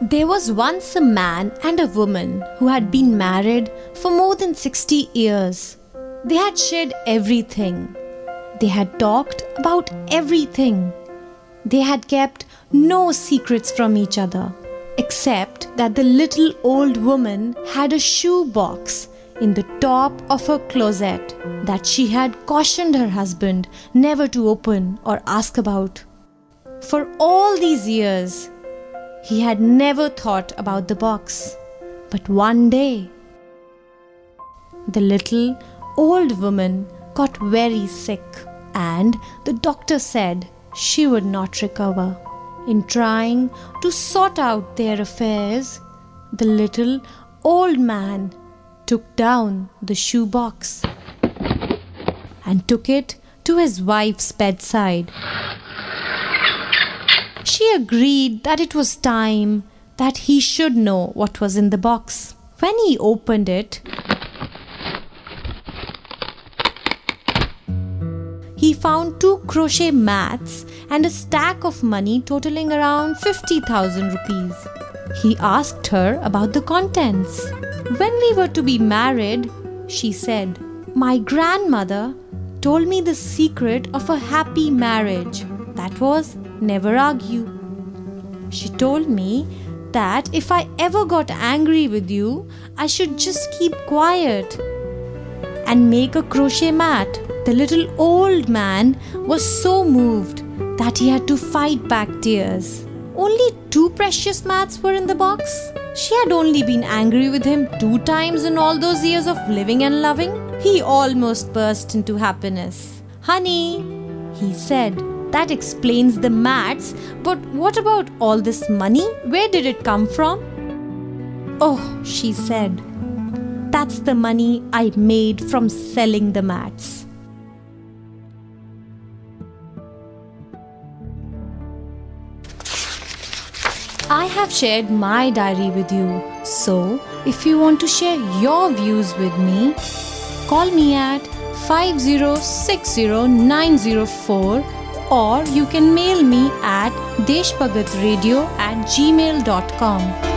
There was once a man and a woman who had been married for more than 60 years. They had shared everything. They had talked about everything. They had kept no secrets from each other, except that the little old woman had a shoe box in the top of her closet that she had cautioned her husband never to open or ask about. For all these years, he had never thought about the box. But one day, the little old woman got very sick, and the doctor said she would not recover. In trying to sort out their affairs, the little old man took down the shoe box and took it to his wife's bedside she agreed that it was time that he should know what was in the box. When he opened it, he found two crochet mats and a stack of money totaling around 50,000 rupees. He asked her about the contents. When we were to be married, she said, My grandmother told me the secret of a happy marriage. That was never argue. She told me that if I ever got angry with you, I should just keep quiet and make a crochet mat. The little old man was so moved that he had to fight back tears. Only two precious mats were in the box. She had only been angry with him two times in all those years of living and loving. He almost burst into happiness. Honey, he said, that explains the mats, but what about all this money? Where did it come from? Oh, she said, that's the money I made from selling the mats. I have shared my diary with you, so if you want to share your views with me, call me at 5060904 or you can mail me at deshbhagatradio at gmail.com.